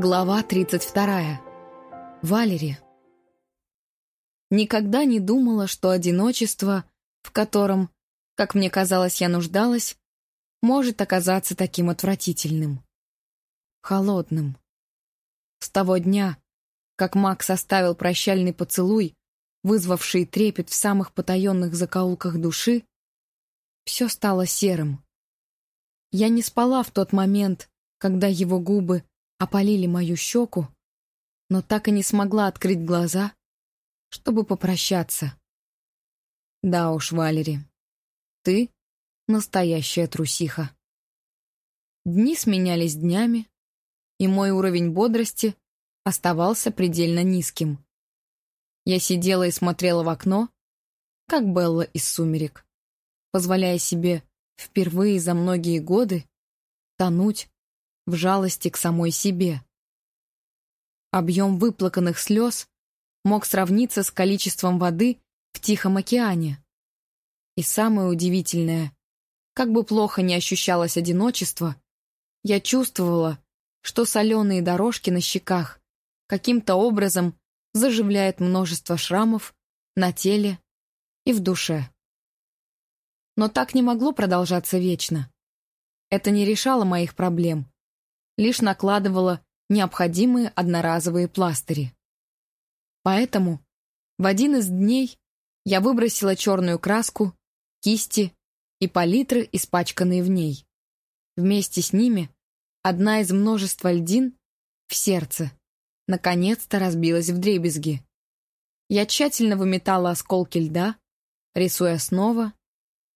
Глава 32. Валери. Никогда не думала, что одиночество, в котором, как мне казалось, я нуждалась, может оказаться таким отвратительным. Холодным. С того дня, как Макс оставил прощальный поцелуй, вызвавший трепет в самых потаенных закоулках души, все стало серым. Я не спала в тот момент, когда его губы опалили мою щеку, но так и не смогла открыть глаза, чтобы попрощаться. Да уж, Валери, ты настоящая трусиха. Дни сменялись днями, и мой уровень бодрости оставался предельно низким. Я сидела и смотрела в окно, как Белла из «Сумерек», позволяя себе впервые за многие годы тонуть в жалости к самой себе. Объем выплаканных слез мог сравниться с количеством воды в Тихом океане. И самое удивительное, как бы плохо не ощущалось одиночество, я чувствовала, что соленые дорожки на щеках каким-то образом заживляют множество шрамов на теле и в душе. Но так не могло продолжаться вечно. Это не решало моих проблем, лишь накладывала необходимые одноразовые пластыри. Поэтому в один из дней я выбросила черную краску, кисти и палитры, испачканные в ней. Вместе с ними одна из множества льдин в сердце наконец-то разбилась в дребезги. Я тщательно выметала осколки льда, рисуя снова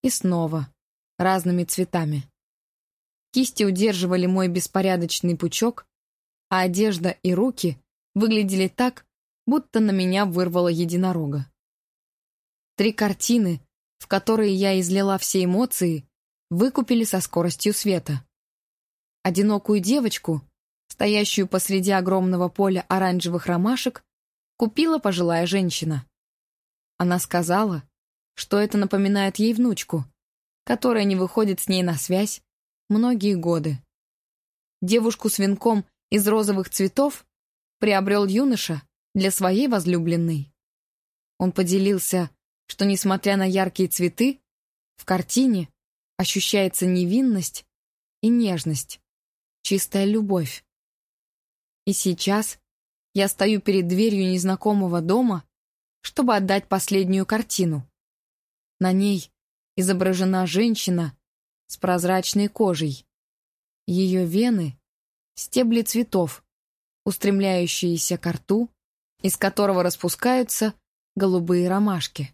и снова разными цветами. Кисти удерживали мой беспорядочный пучок, а одежда и руки выглядели так, будто на меня вырвало единорога. Три картины, в которые я излила все эмоции, выкупили со скоростью света. Одинокую девочку, стоящую посреди огромного поля оранжевых ромашек, купила пожилая женщина. Она сказала, что это напоминает ей внучку, которая не выходит с ней на связь, многие годы. Девушку с венком из розовых цветов приобрел юноша для своей возлюбленной. Он поделился, что, несмотря на яркие цветы, в картине ощущается невинность и нежность, чистая любовь. И сейчас я стою перед дверью незнакомого дома, чтобы отдать последнюю картину. На ней изображена женщина с прозрачной кожей. Ее вены — стебли цветов, устремляющиеся к рту, из которого распускаются голубые ромашки.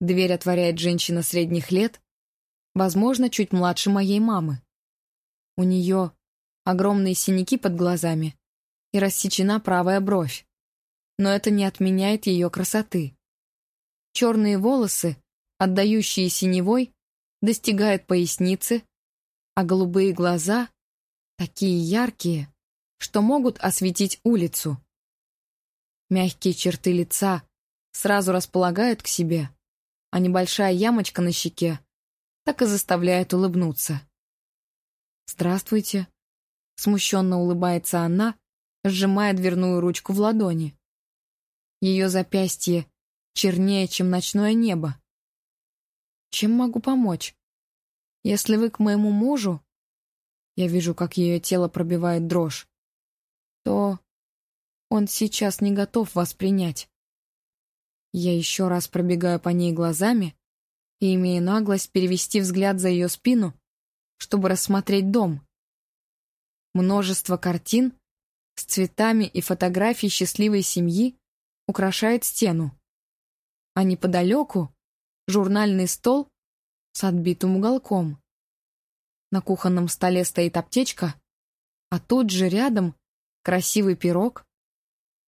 Дверь отворяет женщина средних лет, возможно, чуть младше моей мамы. У нее огромные синяки под глазами и рассечена правая бровь. Но это не отменяет ее красоты. Черные волосы, отдающие синевой, достигает поясницы, а голубые глаза такие яркие, что могут осветить улицу. Мягкие черты лица сразу располагают к себе, а небольшая ямочка на щеке так и заставляет улыбнуться. «Здравствуйте», — смущенно улыбается она, сжимая дверную ручку в ладони. Ее запястье чернее, чем ночное небо. Чем могу помочь? Если вы к моему мужу, я вижу, как ее тело пробивает дрожь, то он сейчас не готов вас принять. Я еще раз пробегаю по ней глазами и имею наглость перевести взгляд за ее спину, чтобы рассмотреть дом. Множество картин с цветами и фотографий счастливой семьи украшает стену. А неподалеку журнальный стол с отбитым уголком. На кухонном столе стоит аптечка, а тут же рядом красивый пирог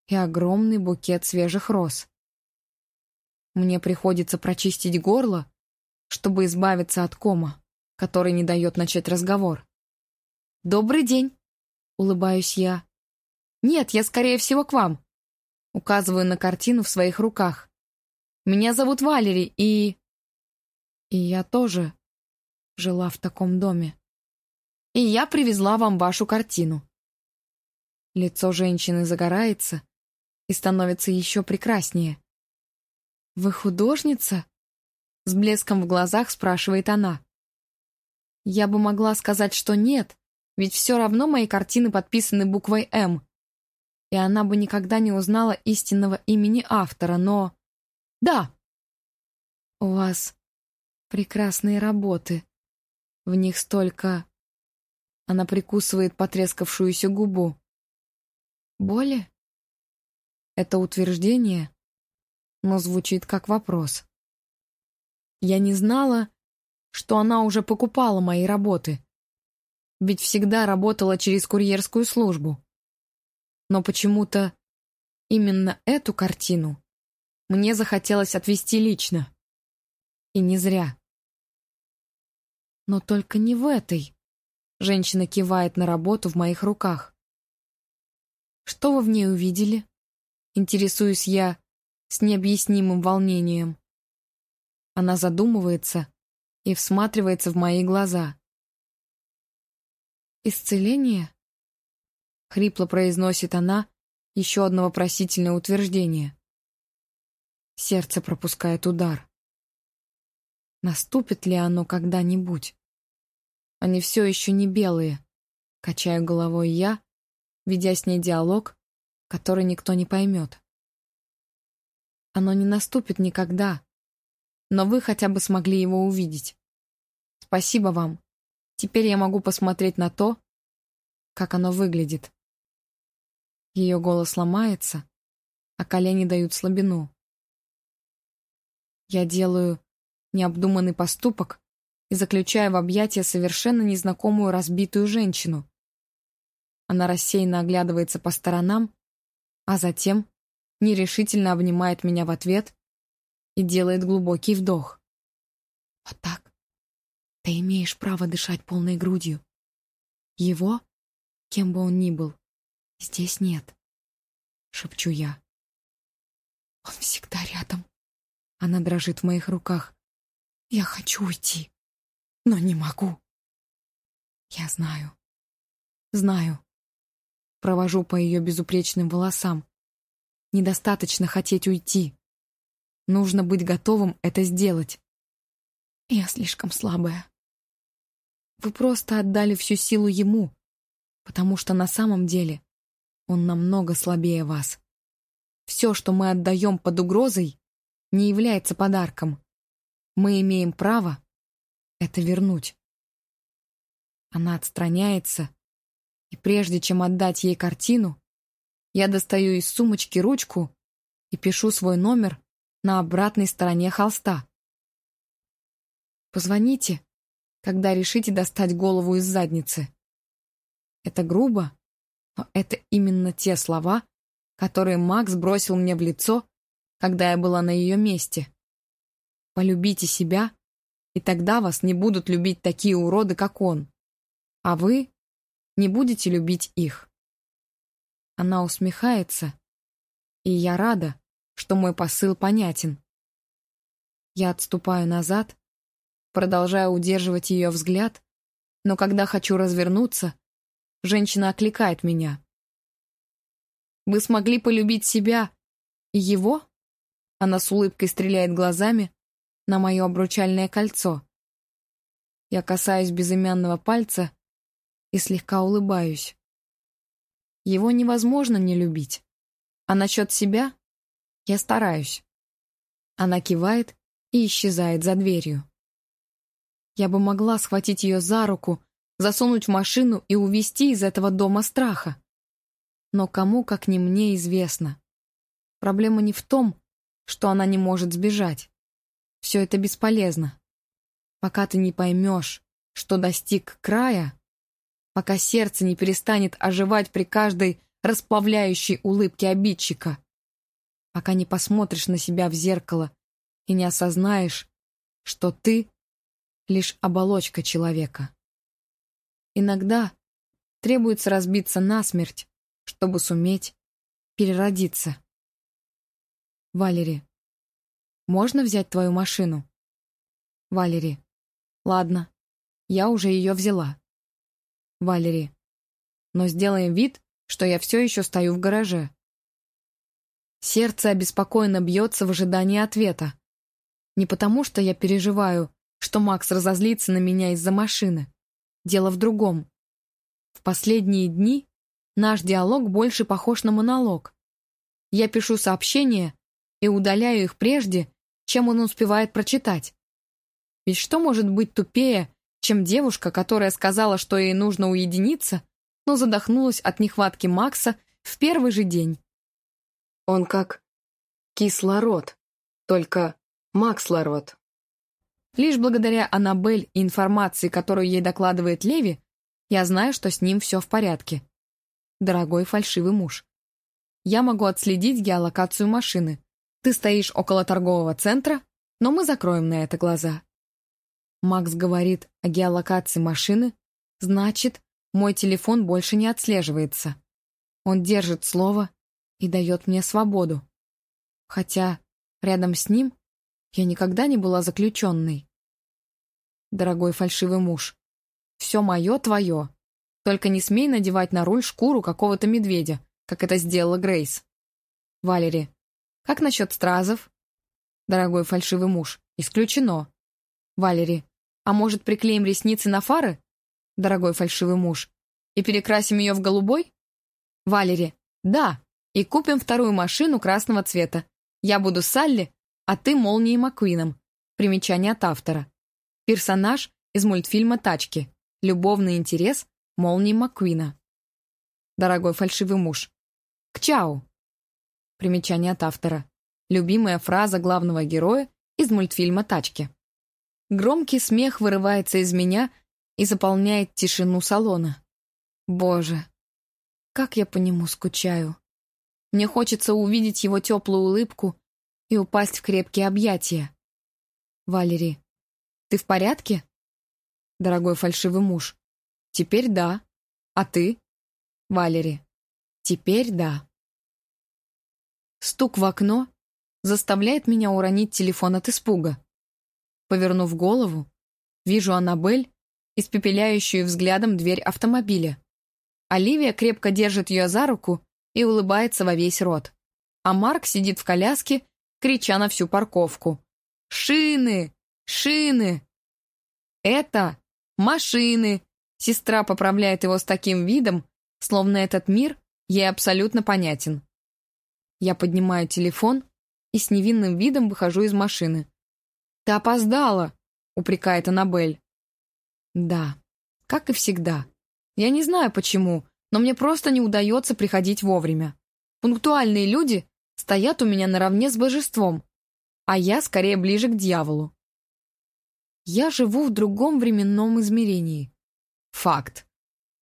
и огромный букет свежих роз. Мне приходится прочистить горло, чтобы избавиться от кома, который не дает начать разговор. «Добрый день!» — улыбаюсь я. «Нет, я, скорее всего, к вам!» Указываю на картину в своих руках. Меня зовут Валери, и... И я тоже жила в таком доме. И я привезла вам вашу картину. Лицо женщины загорается и становится еще прекраснее. «Вы художница?» С блеском в глазах спрашивает она. Я бы могла сказать, что нет, ведь все равно мои картины подписаны буквой «М». И она бы никогда не узнала истинного имени автора, но... Да! У вас прекрасные работы. В них столько... Она прикусывает потрескавшуюся губу. Боли? Это утверждение, но звучит как вопрос. Я не знала, что она уже покупала мои работы. Ведь всегда работала через курьерскую службу. Но почему-то именно эту картину мне захотелось отвезти лично. И не зря. Но только не в этой. Женщина кивает на работу в моих руках. Что вы в ней увидели? Интересуюсь я с необъяснимым волнением. Она задумывается и всматривается в мои глаза. «Исцеление?» — хрипло произносит она еще одно вопросительное утверждение. Сердце пропускает удар. Наступит ли оно когда-нибудь? Они все еще не белые. Качаю головой я, ведя с ней диалог, который никто не поймет. Оно не наступит никогда, но вы хотя бы смогли его увидеть. Спасибо вам. Теперь я могу посмотреть на то, как оно выглядит. Ее голос ломается, а колени дают слабину. Я делаю необдуманный поступок и заключаю в объятия совершенно незнакомую разбитую женщину. Она рассеянно оглядывается по сторонам, а затем нерешительно обнимает меня в ответ и делает глубокий вдох. Вот так. Ты имеешь право дышать полной грудью. Его, кем бы он ни был, здесь нет. Шепчу я. Он всегда рядом. Она дрожит в моих руках. Я хочу уйти, но не могу. Я знаю. Знаю. Провожу по ее безупречным волосам. Недостаточно хотеть уйти. Нужно быть готовым это сделать. Я слишком слабая. Вы просто отдали всю силу ему, потому что на самом деле он намного слабее вас. Все, что мы отдаем под угрозой, не является подарком. Мы имеем право это вернуть. Она отстраняется, и прежде чем отдать ей картину, я достаю из сумочки ручку и пишу свой номер на обратной стороне холста. Позвоните, когда решите достать голову из задницы. Это грубо, но это именно те слова, которые Макс бросил мне в лицо, когда я была на ее месте. Полюбите себя, и тогда вас не будут любить такие уроды, как он. А вы не будете любить их. Она усмехается, и я рада, что мой посыл понятен. Я отступаю назад, продолжаю удерживать ее взгляд, но когда хочу развернуться, женщина окликает меня. «Вы смогли полюбить себя и его?» Она с улыбкой стреляет глазами на мое обручальное кольцо. Я касаюсь безымянного пальца и слегка улыбаюсь. Его невозможно не любить. А насчет себя я стараюсь. Она кивает и исчезает за дверью. Я бы могла схватить ее за руку, засунуть в машину и увезти из этого дома страха. Но кому, как не мне, известно. Проблема не в том, что она не может сбежать. Все это бесполезно. Пока ты не поймешь, что достиг края, пока сердце не перестанет оживать при каждой расплавляющей улыбке обидчика, пока не посмотришь на себя в зеркало и не осознаешь, что ты — лишь оболочка человека. Иногда требуется разбиться насмерть, чтобы суметь переродиться. Валери, можно взять твою машину? Валери, ладно, я уже ее взяла. Валери, но сделаем вид, что я все еще стою в гараже. Сердце обеспокоенно бьется в ожидании ответа. Не потому, что я переживаю, что Макс разозлится на меня из-за машины. Дело в другом. В последние дни наш диалог больше похож на монолог. Я пишу сообщения и удаляю их прежде, чем он успевает прочитать. Ведь что может быть тупее, чем девушка, которая сказала, что ей нужно уединиться, но задохнулась от нехватки Макса в первый же день? Он как кислород, только Макслород. Лишь благодаря Аннабель и информации, которую ей докладывает Леви, я знаю, что с ним все в порядке. Дорогой фальшивый муж. Я могу отследить геолокацию машины. Ты стоишь около торгового центра, но мы закроем на это глаза. Макс говорит о геолокации машины, значит, мой телефон больше не отслеживается. Он держит слово и дает мне свободу. Хотя рядом с ним я никогда не была заключенной. Дорогой фальшивый муж, все мое твое. Только не смей надевать на руль шкуру какого-то медведя, как это сделала Грейс. Валери, как насчет стразов? Дорогой фальшивый муж, исключено. Валери, а может приклеим ресницы на фары? Дорогой фальшивый муж, и перекрасим ее в голубой? Валери, да, и купим вторую машину красного цвета. Я буду Салли, а ты Молнией Маккуином. Примечание от автора. Персонаж из мультфильма «Тачки». Любовный интерес Молнии Маккуина. Дорогой фальшивый муж. К чау. Примечание от автора. Любимая фраза главного героя из мультфильма «Тачки». Громкий смех вырывается из меня и заполняет тишину салона. Боже, как я по нему скучаю. Мне хочется увидеть его теплую улыбку и упасть в крепкие объятия. Валери, ты в порядке? Дорогой фальшивый муж. Теперь да. А ты? Валери. Теперь да. Стук в окно заставляет меня уронить телефон от испуга. Повернув голову, вижу Аннабель, испепеляющую взглядом дверь автомобиля. Оливия крепко держит ее за руку и улыбается во весь рот. А Марк сидит в коляске крича на всю парковку. «Шины! Шины!» «Это машины!» Сестра поправляет его с таким видом, словно этот мир ей абсолютно понятен. Я поднимаю телефон и с невинным видом выхожу из машины. «Ты опоздала!» — упрекает Аннабель. «Да, как и всегда. Я не знаю почему, но мне просто не удается приходить вовремя. Пунктуальные люди стоят у меня наравне с божеством, а я скорее ближе к дьяволу. Я живу в другом временном измерении. Факт.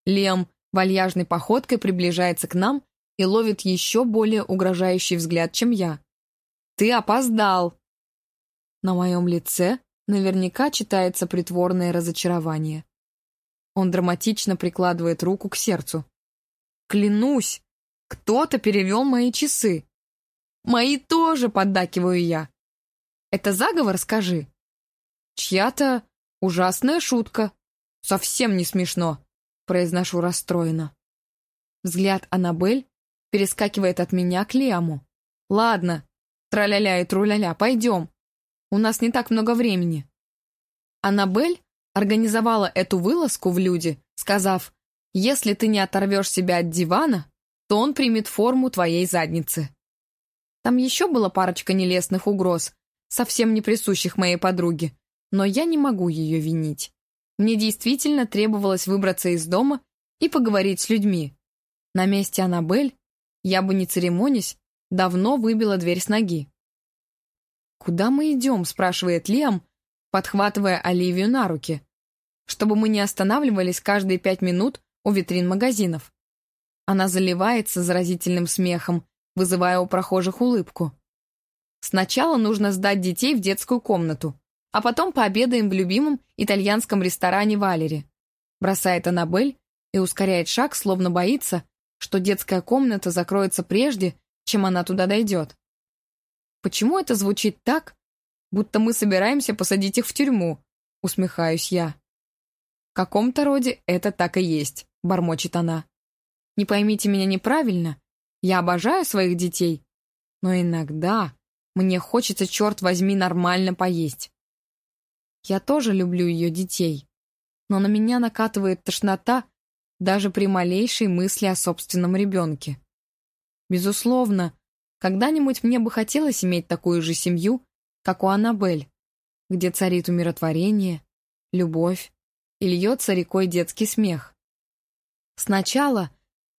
Лем вальяжной походкой приближается к нам и ловит еще более угрожающий взгляд, чем я. «Ты опоздал!» На моем лице наверняка читается притворное разочарование. Он драматично прикладывает руку к сердцу. «Клянусь, кто-то перевел мои часы. «Мои тоже!» — поддакиваю я. «Это заговор, скажи?» «Чья-то ужасная шутка. Совсем не смешно», — произношу расстроенно. Взгляд Аннабель перескакивает от меня к Лиаму. «Ладно, траля-ля и труля-ля, пойдем. У нас не так много времени». Аннабель организовала эту вылазку в люди, сказав, «Если ты не оторвешь себя от дивана, то он примет форму твоей задницы». Там еще была парочка нелестных угроз, совсем не присущих моей подруге, но я не могу ее винить. Мне действительно требовалось выбраться из дома и поговорить с людьми. На месте Аннабель я бы, не церемонясь, давно выбила дверь с ноги. «Куда мы идем?» — спрашивает Лиам, подхватывая Оливию на руки. «Чтобы мы не останавливались каждые пять минут у витрин магазинов». Она заливается заразительным смехом, вызывая у прохожих улыбку. Сначала нужно сдать детей в детскую комнату, а потом пообедаем в любимом итальянском ресторане Валери. Бросает Аннабель и ускоряет шаг, словно боится, что детская комната закроется прежде, чем она туда дойдет. Почему это звучит так, будто мы собираемся посадить их в тюрьму? Усмехаюсь я. В каком-то роде это так и есть, бормочет она. Не поймите меня неправильно, я обожаю своих детей, но иногда мне хочется, черт возьми, нормально поесть. Я тоже люблю ее детей, но на меня накатывает тошнота даже при малейшей мысли о собственном ребенке. Безусловно, когда-нибудь мне бы хотелось иметь такую же семью, как у Аннабель, где царит умиротворение, любовь и льется рекой детский смех. Сначала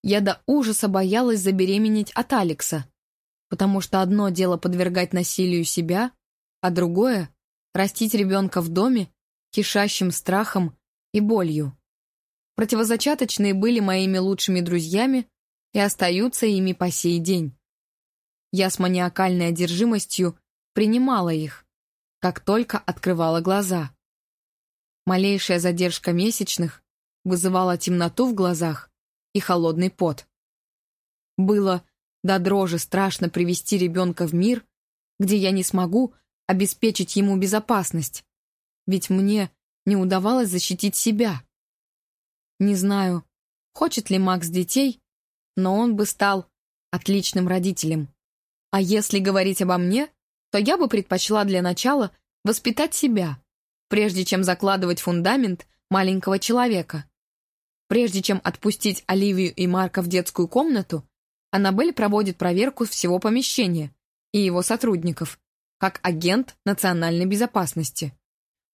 я до ужаса боялась забеременеть от Алекса, потому что одно дело подвергать насилию себя, а другое — растить ребенка в доме, кишащим страхом и болью. Противозачаточные были моими лучшими друзьями и остаются ими по сей день. Я с маниакальной одержимостью принимала их, как только открывала глаза. Малейшая задержка месячных вызывала темноту в глазах и холодный пот. Было до дрожи страшно привести ребенка в мир, где я не смогу обеспечить ему безопасность, ведь мне не удавалось защитить себя. Не знаю, хочет ли Макс детей, но он бы стал отличным родителем. А если говорить обо мне, то я бы предпочла для начала воспитать себя, прежде чем закладывать фундамент маленького человека. Прежде чем отпустить Оливию и Марка в детскую комнату, Аннабель проводит проверку всего помещения и его сотрудников, как агент национальной безопасности.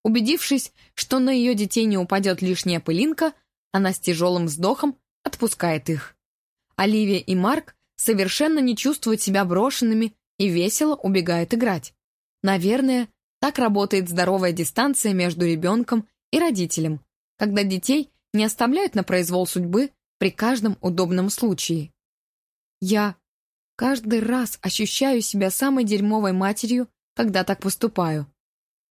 Убедившись, что на ее детей не упадет лишняя пылинка, она с тяжелым вздохом отпускает их. Оливия и Марк совершенно не чувствуют себя брошенными и весело убегают играть. Наверное, так работает здоровая дистанция между ребенком и родителем, когда детей не оставляют на произвол судьбы при каждом удобном случае. Я каждый раз ощущаю себя самой дерьмовой матерью, когда так поступаю.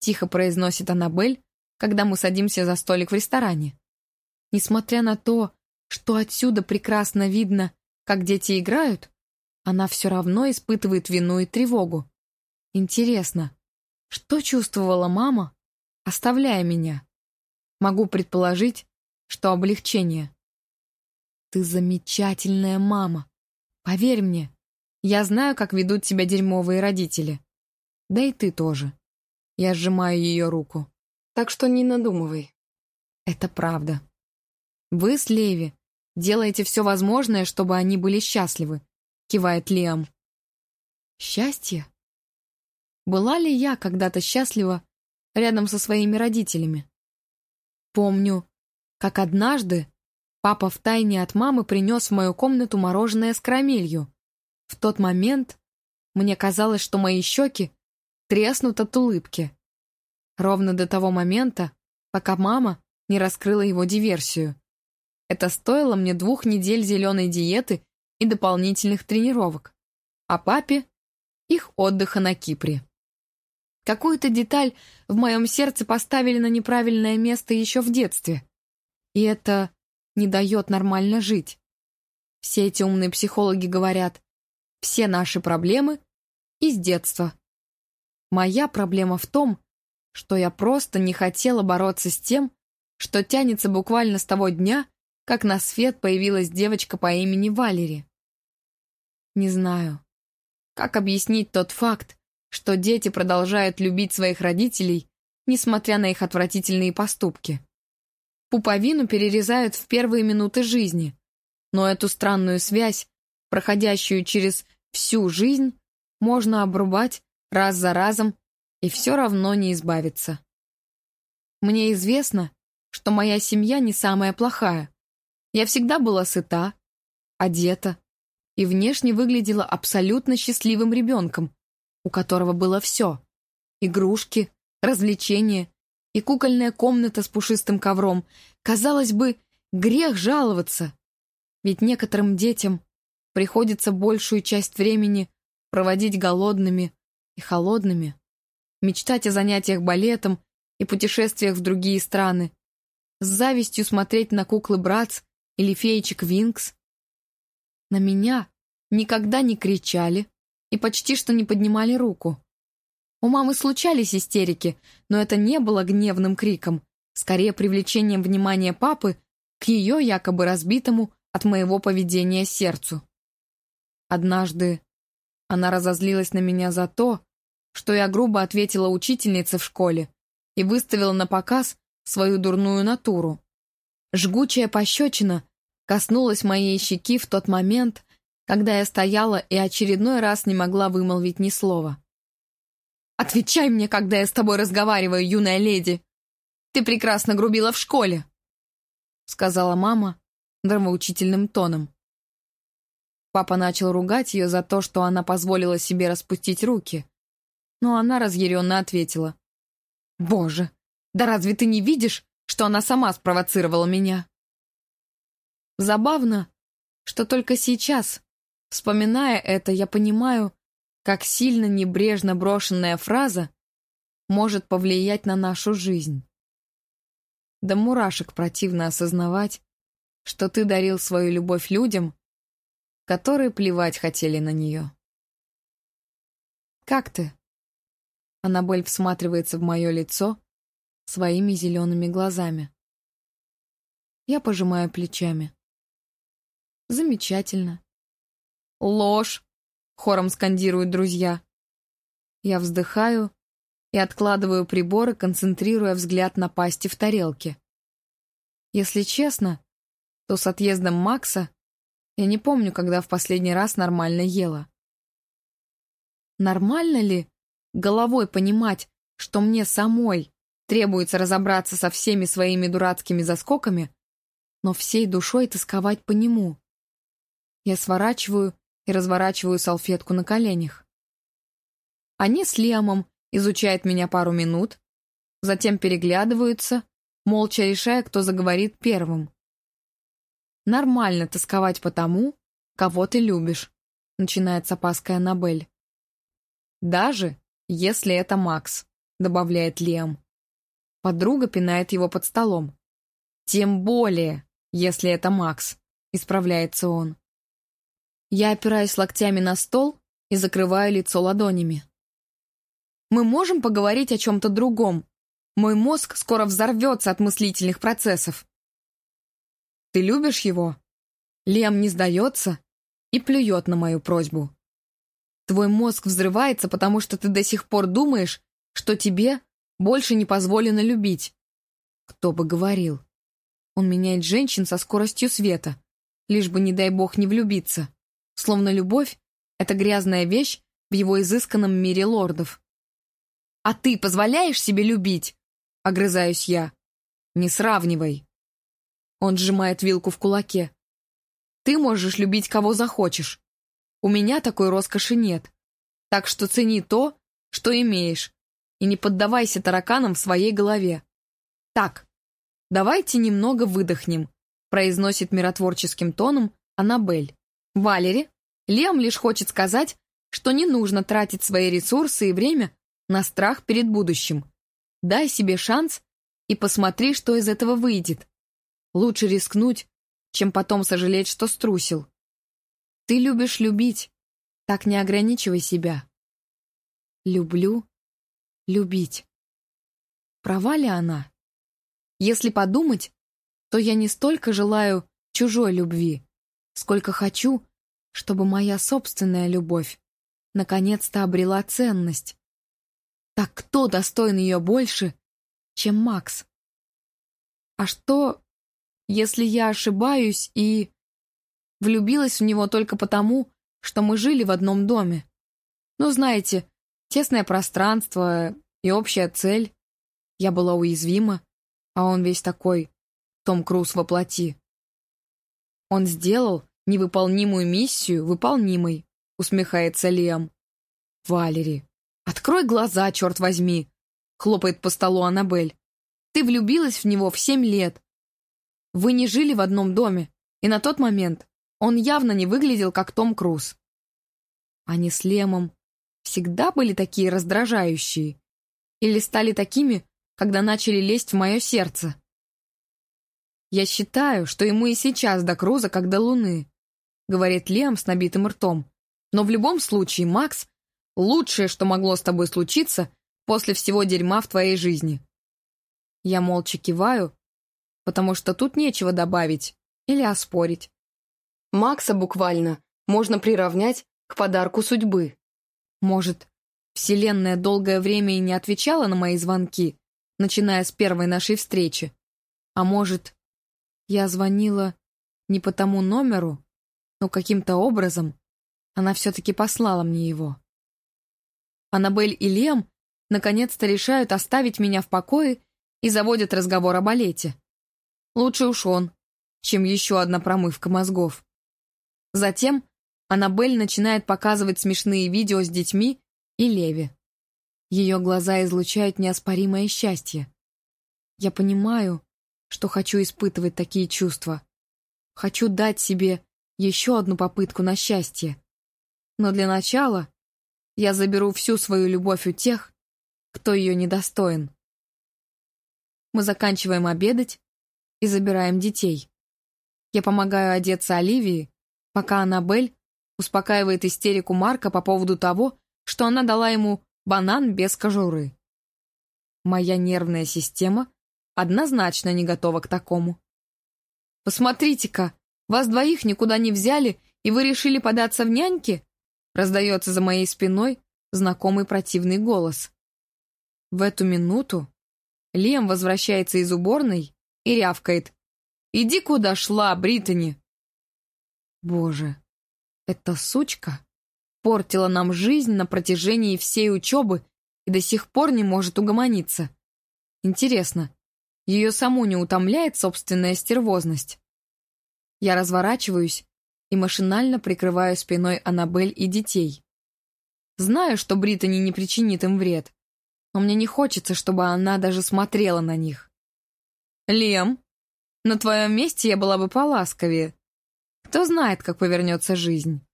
Тихо произносит Аннабель, когда мы садимся за столик в ресторане. Несмотря на то, что отсюда прекрасно видно, как дети играют, она все равно испытывает вину и тревогу. Интересно, что чувствовала мама, оставляя меня? Могу предположить, что облегчение. Ты замечательная мама. Поверь мне, я знаю, как ведут себя дерьмовые родители. Да и ты тоже. Я сжимаю ее руку. Так что не надумывай. Это правда. Вы с Леви делаете все возможное, чтобы они были счастливы, кивает Лиам. Счастье? Была ли я когда-то счастлива рядом со своими родителями? Помню, как однажды папа втайне от мамы принес в мою комнату мороженое с карамелью. В тот момент мне казалось, что мои щеки треснут от улыбки. Ровно до того момента, пока мама не раскрыла его диверсию. Это стоило мне двух недель зеленой диеты и дополнительных тренировок, а папе — их отдыха на Кипре. Какую-то деталь в моем сердце поставили на неправильное место еще в детстве. И это не дает нормально жить. Все эти умные психологи говорят, все наши проблемы из детства. Моя проблема в том, что я просто не хотела бороться с тем, что тянется буквально с того дня, как на свет появилась девочка по имени Валери. Не знаю, как объяснить тот факт, что дети продолжают любить своих родителей, несмотря на их отвратительные поступки. Пуповину перерезают в первые минуты жизни, но эту странную связь, проходящую через всю жизнь, можно обрубать раз за разом и все равно не избавиться. Мне известно, что моя семья не самая плохая. Я всегда была сыта, одета и внешне выглядела абсолютно счастливым ребенком, у которого было все — игрушки, развлечения и кукольная комната с пушистым ковром. Казалось бы, грех жаловаться, ведь некоторым детям приходится большую часть времени проводить голодными и холодными, мечтать о занятиях балетом и путешествиях в другие страны, с завистью смотреть на куклы Братц или феечек Винкс. На меня никогда не кричали и почти что не поднимали руку. У мамы случались истерики, но это не было гневным криком, скорее привлечением внимания папы к ее якобы разбитому от моего поведения сердцу. Однажды она разозлилась на меня за то, что я грубо ответила учительнице в школе и выставила на показ свою дурную натуру. Жгучая пощечина коснулась моей щеки в тот момент, когда я стояла и очередной раз не могла вымолвить ни слова. «Отвечай мне, когда я с тобой разговариваю, юная леди! Ты прекрасно грубила в школе!» Сказала мама нравоучительным тоном. Папа начал ругать ее за то, что она позволила себе распустить руки. Но она разъяренно ответила. «Боже, да разве ты не видишь, что она сама спровоцировала меня?» Забавно, что только сейчас, вспоминая это, я понимаю, как сильно небрежно брошенная фраза может повлиять на нашу жизнь. Да мурашек противно осознавать, что ты дарил свою любовь людям, которые плевать хотели на нее. «Как ты?» Аннабель всматривается в мое лицо своими зелеными глазами. Я пожимаю плечами. «Замечательно». «Ложь!» — хором скандируют друзья. Я вздыхаю и откладываю приборы, концентрируя взгляд на пасти в тарелке. Если честно, то с отъездом Макса я не помню, когда в последний раз нормально ела. Нормально ли головой понимать, что мне самой требуется разобраться со всеми своими дурацкими заскоками, но всей душой тосковать по нему? Я сворачиваю и разворачиваю салфетку на коленях. Они с Лиамом изучают меня пару минут, затем переглядываются, молча решая, кто заговорит первым. Нормально тосковать по тому, кого ты любишь, начинает с опаской Аннабель. Даже если это Макс, добавляет Лиам. Подруга пинает его под столом. Тем более, если это Макс, исправляется он. Я опираюсь локтями на стол и закрываю лицо ладонями. Мы можем поговорить о чем-то другом. Мой мозг скоро взорвется от мыслительных процессов. Ты любишь его?» Лем не сдается и плюет на мою просьбу. Твой мозг взрывается, потому что ты до сих пор думаешь, что тебе больше не позволено любить. Кто бы говорил. Он меняет женщин со скоростью света, лишь бы, не дай бог, не влюбиться. Словно любовь — это грязная вещь в его изысканном мире лордов. «А ты позволяешь себе любить?» — огрызаюсь я. «Не сравнивай». Он сжимает вилку в кулаке. Ты можешь любить кого захочешь. У меня такой роскоши нет. Так что цени то, что имеешь, и не поддавайся тараканам в своей голове. Так, давайте немного выдохнем, произносит миротворческим тоном Аннабель. Валери, Лем лишь хочет сказать, что не нужно тратить свои ресурсы и время на страх перед будущим. Дай себе шанс и посмотри, что из этого выйдет. Лучше рискнуть, чем потом сожалеть, что струсил. Ты любишь любить, так не ограничивай себя. Люблю любить. Права ли она? Если подумать, то я не столько желаю чужой любви, сколько хочу, чтобы моя собственная любовь наконец-то обрела ценность. Так кто достоин ее больше, чем Макс? А что, если я ошибаюсь и... Влюбилась в него только потому, что мы жили в одном доме. Ну, знаете, тесное пространство и общая цель. Я была уязвима, а он весь такой Том Круз воплоти. Он сделал невыполнимую миссию выполнимой, усмехается Лиам. Валери, открой глаза, черт возьми, хлопает по столу Аннабель. Ты влюбилась в него в семь лет, вы не жили в одном доме, и на тот момент он явно не выглядел как Том Круз. Они с Лемом всегда были такие раздражающие? Или стали такими, когда начали лезть в мое сердце? «Я считаю, что ему и сейчас до Круза, как до Луны», — говорит Лем с набитым ртом. «Но в любом случае, Макс, лучшее, что могло с тобой случиться после всего дерьма в твоей жизни». Я молча киваю, потому что тут нечего добавить или оспорить. Макса буквально можно приравнять к подарку судьбы. Может, Вселенная долгое время и не отвечала на мои звонки, начиная с первой нашей встречи. А может, я звонила не по тому номеру, но каким-то образом она все-таки послала мне его. Аннабель и Лем наконец-то решают оставить меня в покое и заводят разговор о балете. Лучше уж он, чем еще одна промывка мозгов. Затем Аннабель начинает показывать смешные видео с детьми и Леви. Ее глаза излучают неоспоримое счастье. Я понимаю, что хочу испытывать такие чувства. Хочу дать себе еще одну попытку на счастье. Но для начала я заберу всю свою любовь у тех, кто ее недостоин. Мы заканчиваем обедать и забираем детей. Я помогаю одеться Оливии, пока Аннабель успокаивает истерику Марка по поводу того, что она дала ему банан без кожуры. Моя нервная система однозначно не готова к такому. «Посмотрите-ка, вас двоих никуда не взяли, и вы решили податься в няньки?» Раздается за моей спиной знакомый противный голос. В эту минуту Лем возвращается из уборной и рявкает. «Иди куда шла, Британи!» Боже, эта сучка портила нам жизнь на протяжении всей учебы и до сих пор не может угомониться. Интересно, ее саму не утомляет собственная стервозность? Я разворачиваюсь и машинально прикрываю спиной Аннабель и детей. Знаю, что Британи не причинит им вред, но мне не хочется, чтобы она даже смотрела на них. «Лем, на твоем месте я была бы поласковее. Кто знает, как повернется жизнь».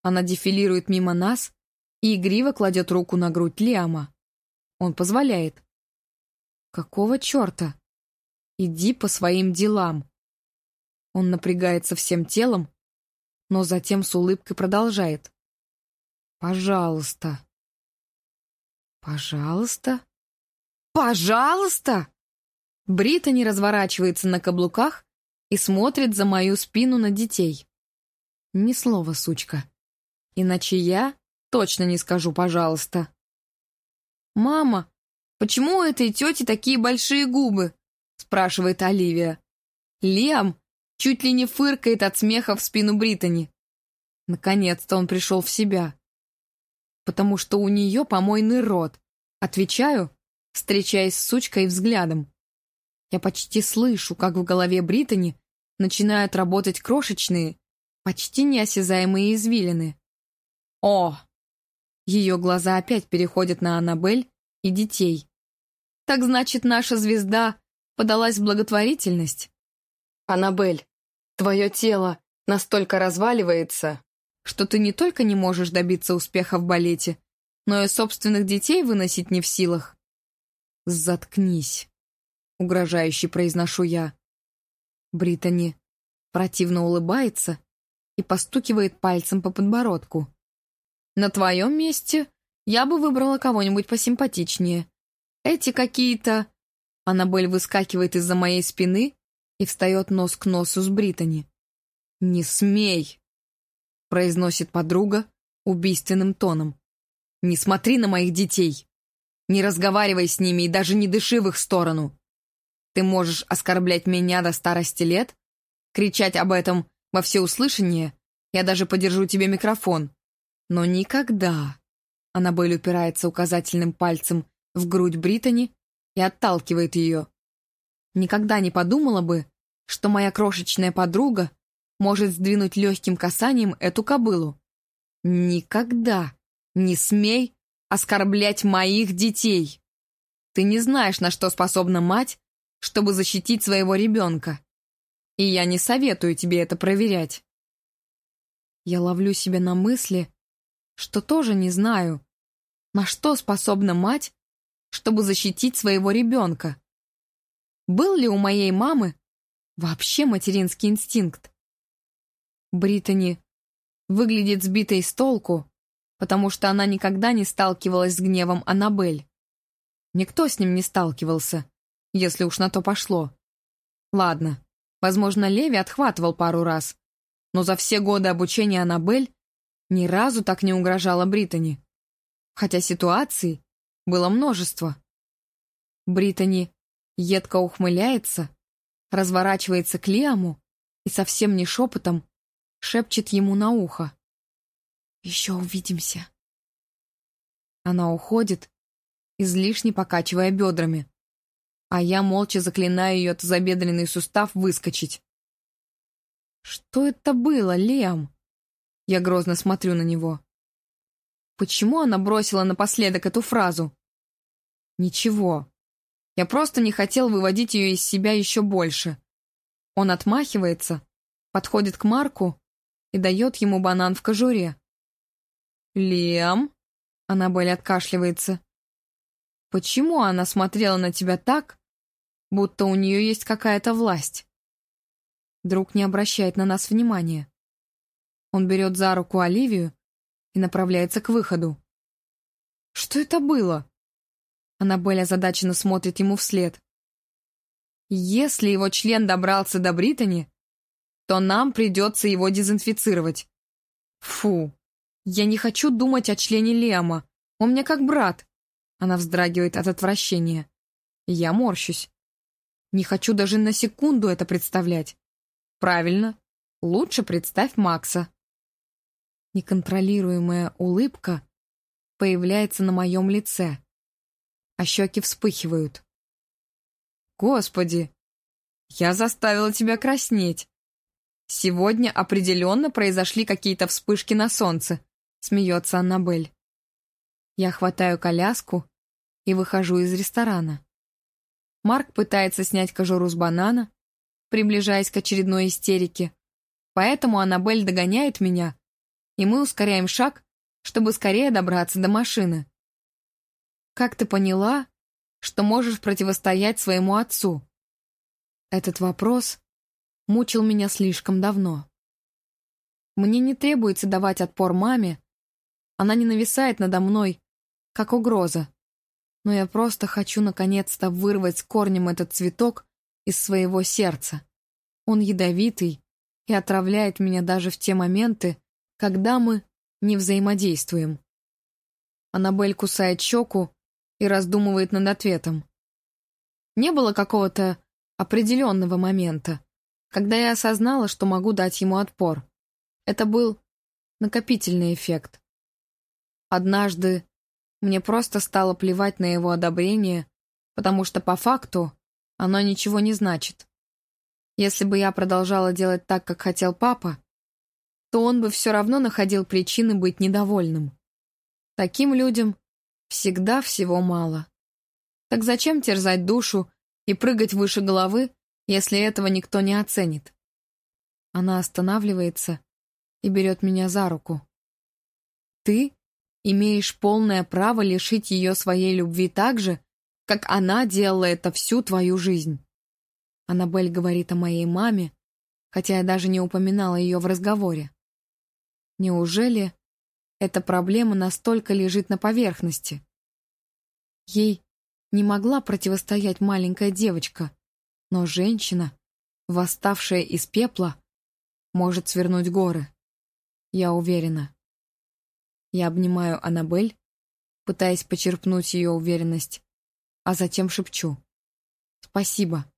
Она дефилирует мимо нас и игриво кладет руку на грудь Лиама. Он позволяет. «Какого черта? Иди по своим делам». Он напрягается всем телом, но затем с улыбкой продолжает. «Пожалуйста». «Пожалуйста? Пожалуйста!» Британи разворачивается на каблуках и смотрит за мою спину на детей. Ни слова, сучка. Иначе я точно не скажу «пожалуйста». «Мама, почему у этой тети такие большие губы?» спрашивает Оливия. Лиам чуть ли не фыркает от смеха в спину Британи. Наконец-то он пришел в себя. Потому что у нее помойный рот. Отвечаю, встречаясь с сучкой взглядом. Я почти слышу, как в голове Британи начинают работать крошечные, почти неосязаемые извилины. О! Ее глаза опять переходят на Аннабель и детей. Так значит, наша звезда подалась в благотворительность? Аннабель, твое тело настолько разваливается, что ты не только не можешь добиться успеха в балете, но и собственных детей выносить не в силах. «Заткнись», — угрожающе произношу я. Британи противно улыбается и постукивает пальцем по подбородку. На твоем месте я бы выбрала кого-нибудь посимпатичнее. Эти какие-то...» Аннабель выскакивает из-за моей спины и встает нос к носу с Британи. «Не смей!» — произносит подруга убийственным тоном. «Не смотри на моих детей! Не разговаривай с ними и даже не дыши в их сторону! Ты можешь оскорблять меня до старости лет, кричать об этом во всеуслышание, я даже подержу тебе микрофон, но никогда. Аннабель упирается указательным пальцем в грудь Британи и отталкивает ее. Никогда не подумала бы, что моя крошечная подруга может сдвинуть легким касанием эту кобылу. Никогда не смей оскорблять моих детей. Ты не знаешь, на что способна мать, чтобы защитить своего ребенка. И я не советую тебе это проверять. Я ловлю себя на мысли, что тоже не знаю, на что способна мать, чтобы защитить своего ребенка. Был ли у моей мамы вообще материнский инстинкт? Британи выглядит сбитой с толку, потому что она никогда не сталкивалась с гневом Аннабель. Никто с ним не сталкивался, если уж на то пошло. Ладно, возможно, Леви отхватывал пару раз, но за все годы обучения Аннабель ни разу так не угрожала Британи. Хотя ситуаций было множество. Британи едко ухмыляется, разворачивается к Лиаму и совсем не шепотом шепчет ему на ухо. «Еще увидимся». Она уходит, излишне покачивая бедрами, а я молча заклинаю ее тазобедренный сустав выскочить. «Что это было, Лиам?» Я грозно смотрю на него. Почему она бросила напоследок эту фразу? Ничего. Я просто не хотел выводить ее из себя еще больше. Он отмахивается, подходит к Марку и дает ему банан в кожуре. «Лиам?» — Аннабель откашливается. «Почему она смотрела на тебя так, будто у нее есть какая-то власть?» Друг не обращает на нас внимания. Он берет за руку Оливию и направляется к выходу. «Что это было?» Аннабель озадаченно смотрит ему вслед. «Если его член добрался до Британи, то нам придется его дезинфицировать. Фу, я не хочу думать о члене Лема. Он мне как брат». Она вздрагивает от отвращения. Я морщусь. Не хочу даже на секунду это представлять. Правильно. Лучше представь Макса. Неконтролируемая улыбка появляется на моем лице, а щеки вспыхивают. «Господи, я заставила тебя краснеть. Сегодня определенно произошли какие-то вспышки на солнце», — смеется Аннабель. Я хватаю коляску и выхожу из ресторана. Марк пытается снять кожуру с банана, приближаясь к очередной истерике. Поэтому Аннабель догоняет меня, и мы ускоряем шаг, чтобы скорее добраться до машины. «Как ты поняла, что можешь противостоять своему отцу?» Этот вопрос мучил меня слишком давно. Мне не требуется давать отпор маме, она не нависает надо мной, как угроза. Но я просто хочу наконец-то вырвать корнем этот цветок из своего сердца. Он ядовитый и отравляет меня даже в те моменты, когда мы не взаимодействуем. Аннабель кусает щеку и раздумывает над ответом. Не было какого-то определенного момента, когда я осознала, что могу дать ему отпор. Это был накопительный эффект. Однажды мне просто стало плевать на его одобрение, потому что по факту оно ничего не значит. Если бы я продолжала делать так, как хотел папа, то он бы все равно находил причины быть недовольным. Таким людям всегда всего мало. Так зачем терзать душу и прыгать выше головы, если этого никто не оценит? Она останавливается и берет меня за руку. Ты имеешь полное право лишить ее своей любви так же, как она делала это всю твою жизнь. Аннабель говорит о моей маме, хотя я даже не упоминала ее в разговоре. Неужели эта проблема настолько лежит на поверхности? Ей не могла противостоять маленькая девочка, но женщина, восставшая из пепла, может свернуть горы. Я уверена. Я обнимаю Аннабель, пытаясь почерпнуть ее уверенность, а затем шепчу. «Спасибо.